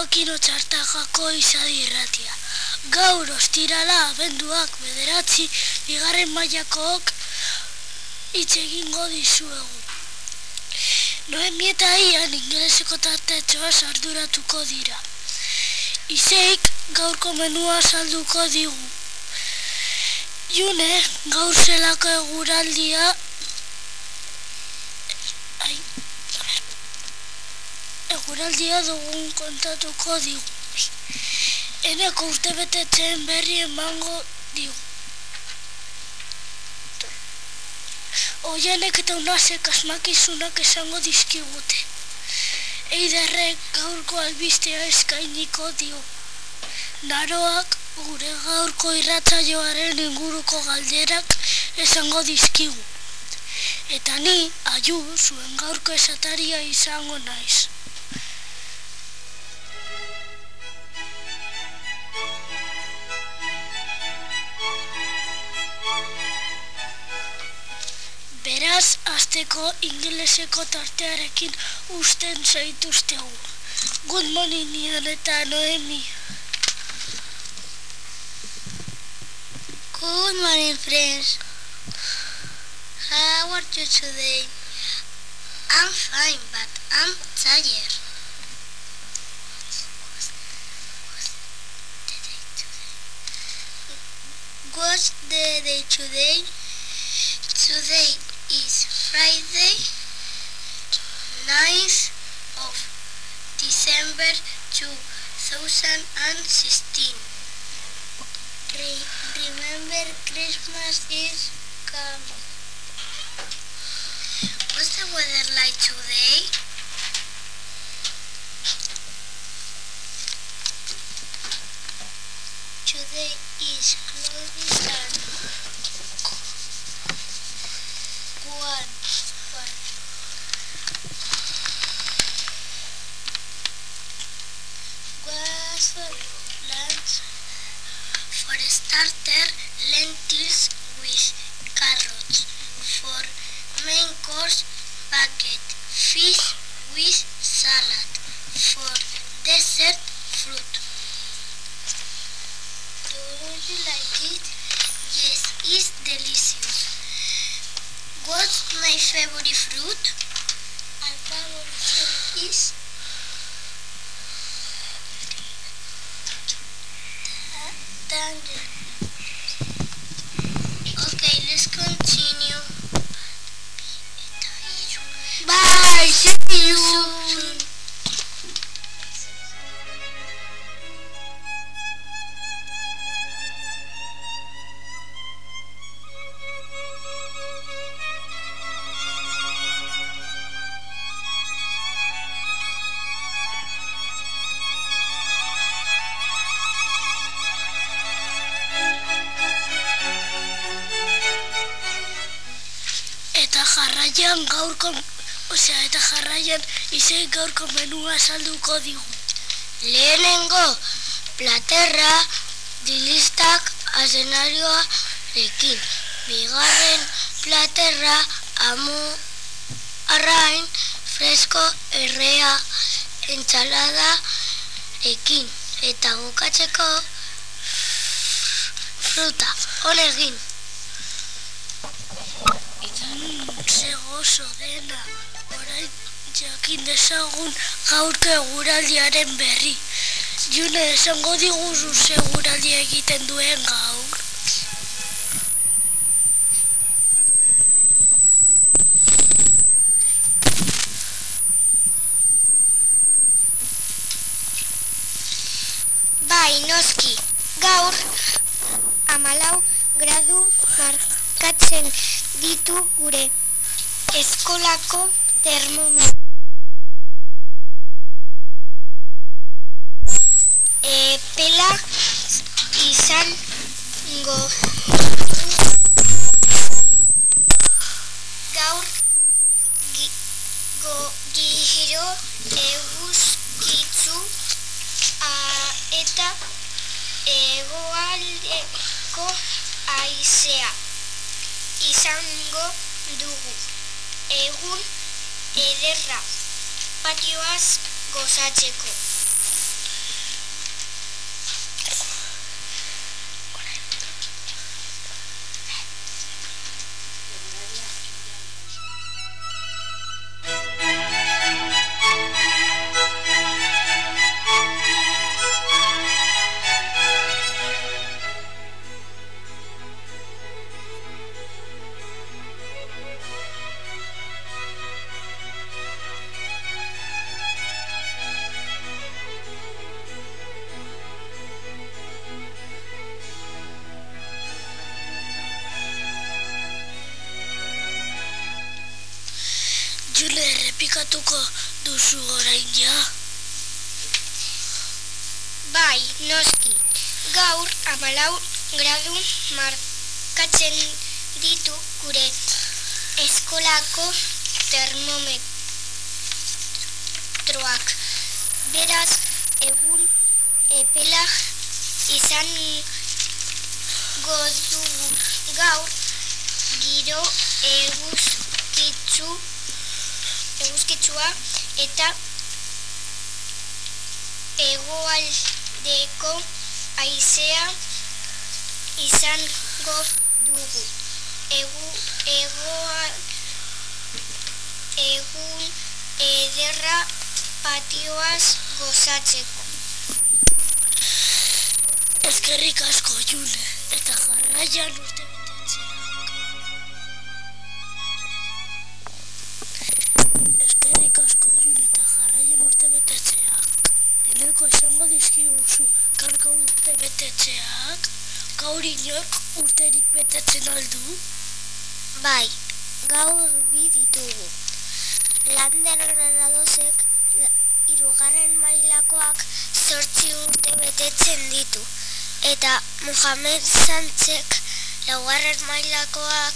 Joakino txartagako izadi irratia. Gaur ostirala abenduak bederatzi bigarren mailakook hitz egingo dizuegu. Noemi eta ian ingeleseko tartetxoa sarduratuko dira. Izeik gaurko menua salduko digu. June gaur zelako eguraldia Eguraldia dugun kontatuko digu. Eneko urte betetzen berri emango digu. Oianek eta unazek asmakizunak esango dizkigute. Eiderrek gaurko albistea eskainiko dio. Naroak gure gaurko irratzaioaren inguruko galderak esango dizkigu. Eta ni, aiu, zuen gaurko esataria izango naiz. Beraz, azteko ingeleseko tartearekin usten zaituztegu. Good morning, Ian eta Noemi. Good morning, friends. How are you today? I'm fine, but I'm tired. What's the day today? Today is Friday, 9th of December 2016. Re- remember Christmas is coming. What's the weather like today? Today is cloudy jarraian gaurko, osea, eta jarraian izei gaurko menua salduko digu. Lehenengo platerra dilistak azenarioarekin. Bigarren platerra amu arrain fresko errea entsalada ekin. Eta bukatzeko fruta. Honegin. Ze gozo dena, orain jakin dezagun gaurko eguraldiaren berri. June esango diguzu ze eguraldia egiten duen gaur. Bai, noski, gaur amalau gradu markatzen ditu gure eskolako termometro. Epela izango gaur gi, go, giro eguzkitzu a, eta egoaldeko aizea izango dugu. Egun ederra patioaz gozatzeko. Markatuko duzu orain ja? Bai, noski. Gaur amalau gradu markatzen ditu gure eskolako termometroak. Beraz, egun epela izan godugu gaur giro eguzkitzu eguzkitzua eta egoaldeko aizea izango dugu. Egu, egoal, egun ederra patioaz gozatzeko. Eskerrik asko june, eta jarraian urte urte betetzeak, gaur inok urterik betetzen aldu. Bai, gaur bi ditugu. Lander Granadosek irugarren mailakoak zortzi urte betetzen ditu. Eta Mohamed Santzek laugarren mailakoak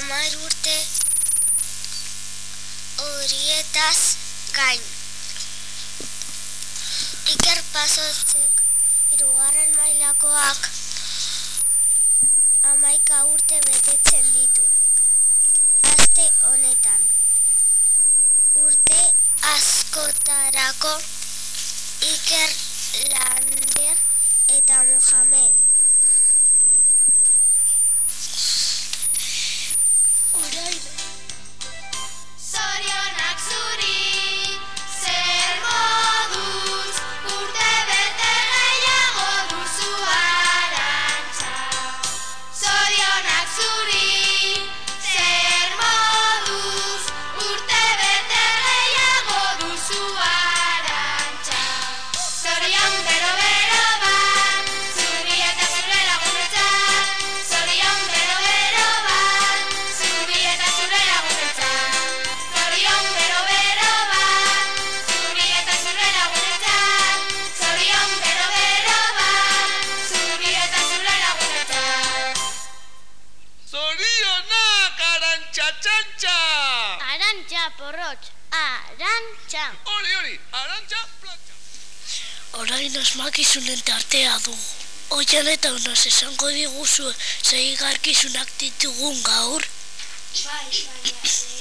amar urte horietaz gain. Iker Pasotzek irugarren mailakoak amaika urte betetzen ditu. Aste honetan. Urte askotarako Iker Lander eta Mohamed. Arantxa txantxa! Arantxa porrotx, arantxa. Hori, hori, arantxa plantxa! orain osmakizunen tartea du. Oian eta unaz esango diguzu zei garkizunak ditugun gaur. Bai, baina lehen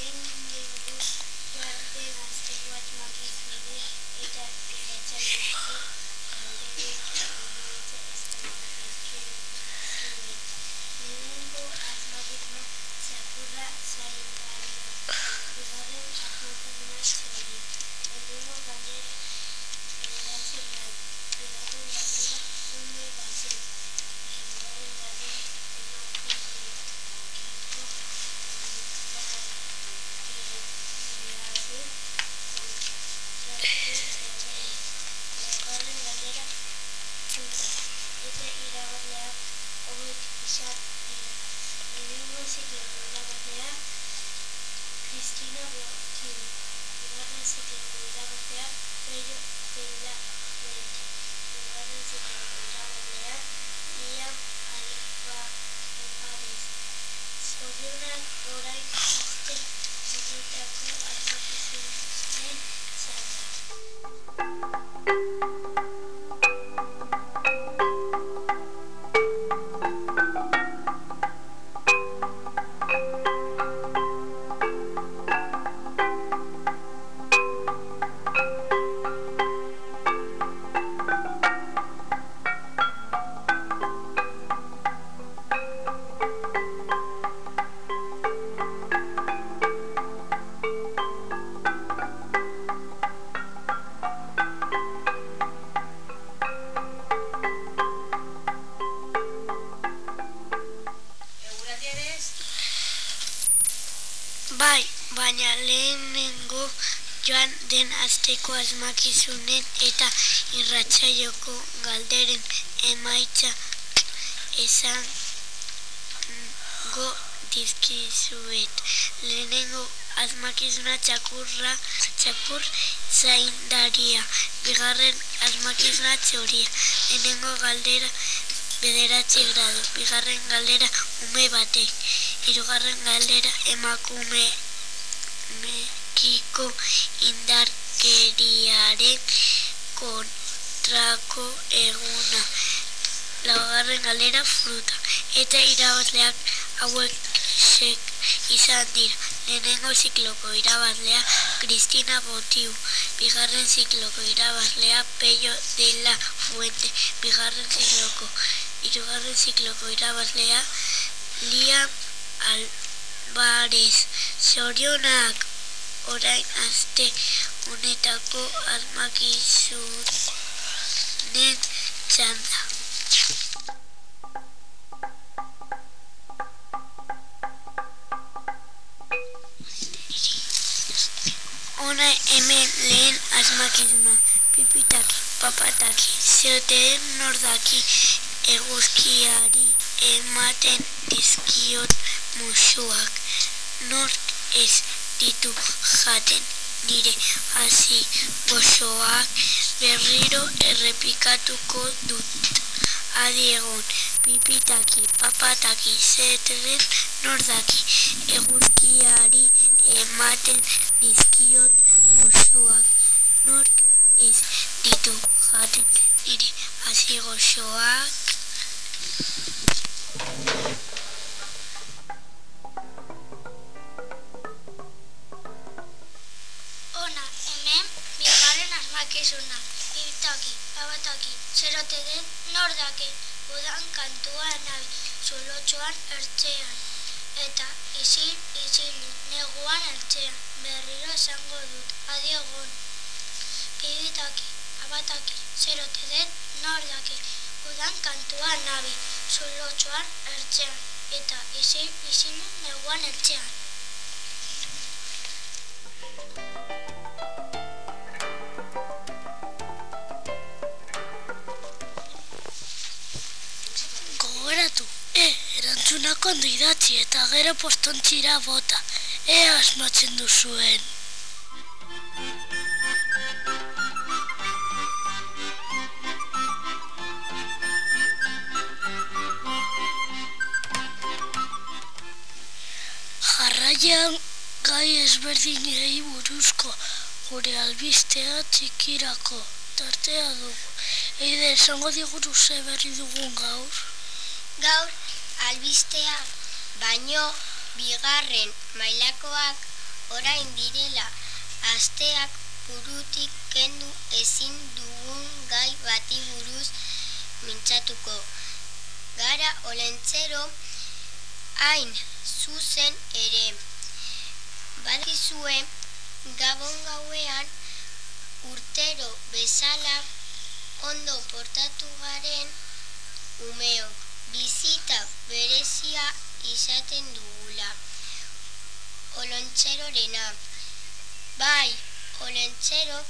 asmakizunen eta irratsaioko galderen emaitza esan go dizkizuet. Lehenengo asmakizuna txakurra, txakur zaindaria. Bigarren asmakizuna txoria. Lehenengo galdera bederatzi grado. Bigarren galdera ume batek. Hirugarren galdera emakume mekiko indarkeriaren kontrako eguna. Laugarren galdera fruta. Eta irabazleak hauek sek izan dira. Lehenengo zikloko irabazlea Cristina Botiu. Bigarren zikloko irabazlea Pello de la Fuente. Bigarren zikloko Hirugarren zikloko irabazlea Lia Alvarez. Zorionak orain aste honetako asmakizunen txanda. Ona hemen lehen asmakizuna. Pipitaki, papataki, zeoteen nordaki eguzkiari ematen dizkiot musuak. Nork ez ditu jaten nire hasi gozoak berriro errepikatuko dut. Adi egon, pipitaki, papataki, zeoteen nordaki eguzkiari ematen dizkiot musuak. Nork ez ditu jaten nire hasi gozoak. Den nordake, udan kantua nabi, zulotxoan ertzean. Eta isil, isil, neguan ertzean, berriro esango dut, adiegon. Pipitaki, pabataki, zerote den nordake, udan kantua nabi, zulotxoan ertzean. Eta isil, isil, neguan ertzean. Erantzunak ondo idatzi eta gero postontzira bota. E asmatzen duzuen. Jarraian gai ezberdinei buruzko gure albistea txikirako tartea dugu. Eide, esango diguru ze berri dugun gaur. Gaur albistea baino bigarren mailakoak orain direla asteak burutik kendu ezin dugun gai bati buruz mintzatuko. Gara olentzero hain zuzen ere. Badizue gabon gauean urtero bezala ondo portatu garen umeok bizita berezia izaten dugula. Olontxerorena. Bai, olontxerok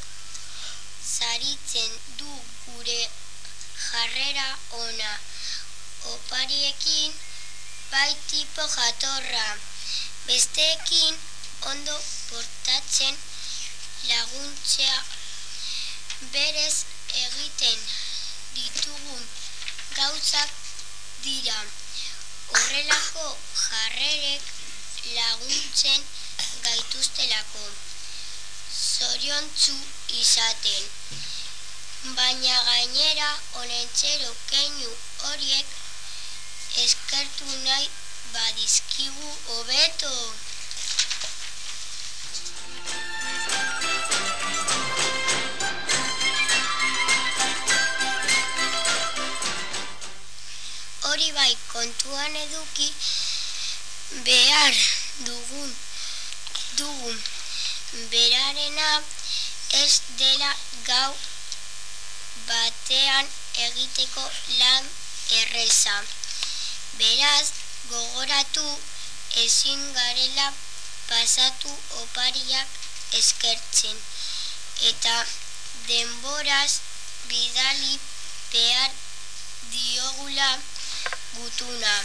saritzen du gure jarrera ona. Opariekin bai tipo jatorra. Besteekin ondo portatzen laguntzea berez egiten ditugun gauzak dira. Horrelako jarrerek laguntzen gaituztelako. Zoriontzu izaten. Baina gainera onentzero keinu horiek eskertu nahi badizkigu hobeto. Hori bai kontuan eduki behar dugun dugun berarena ez dela gau batean egiteko lan erreza. Beraz, gogoratu ezin garela pasatu opariak eskertzen eta denboraz bidali behar diogula gutuna.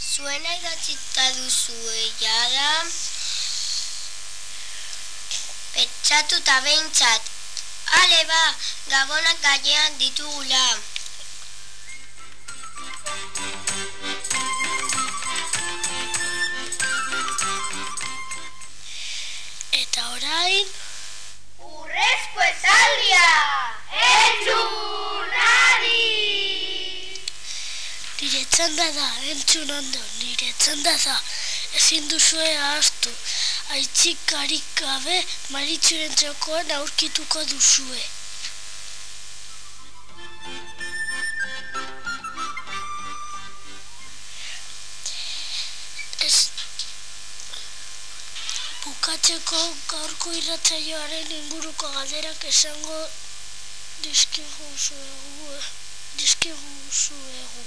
Zuena idatzita duzu jada. Pentsatuta behintzat. Ale ba, gabonak gainean ditugula. Entzun ondo, nire txanda da. Ezin duzue ahaztu, aitzikarik gabe maritxuren txokoan aurkituko duzue. Ez, bukatzeko gaurko irratzaioaren inguruko galderak esango dizkiguzuegu. Dizkiguzuegu.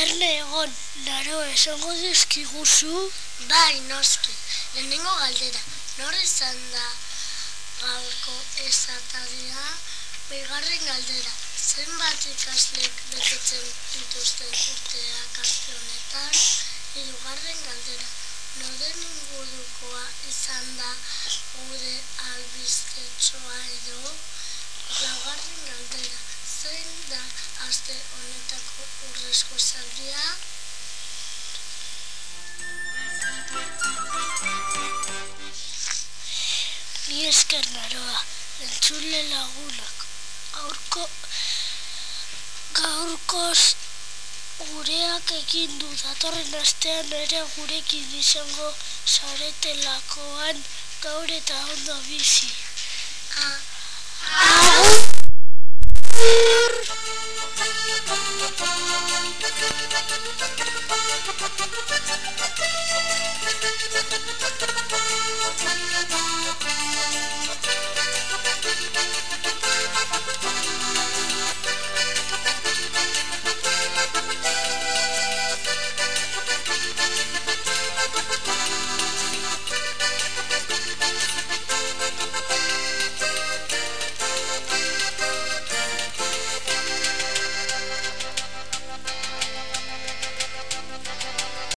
Erne egon, naro esango dizkiguzu. Bai, noski. Lehenengo galdera. Nor izan da gaurko esatadia? Bigarren galdera. Zenbat ikaslek betetzen dituzten urteak aste honetan? Hirugarren galdera. Noren ingurukoa izan da gure albistetxoa edo? Laugarren galdera. Zein da aste honetako urrezko esaldia? Ni esker naroa, entzule lagunak. Gaurko, gaurkoz gureak egin du datorren astean ere gurekin izango saretelakoan gaur eta ondo bizi. Thank you.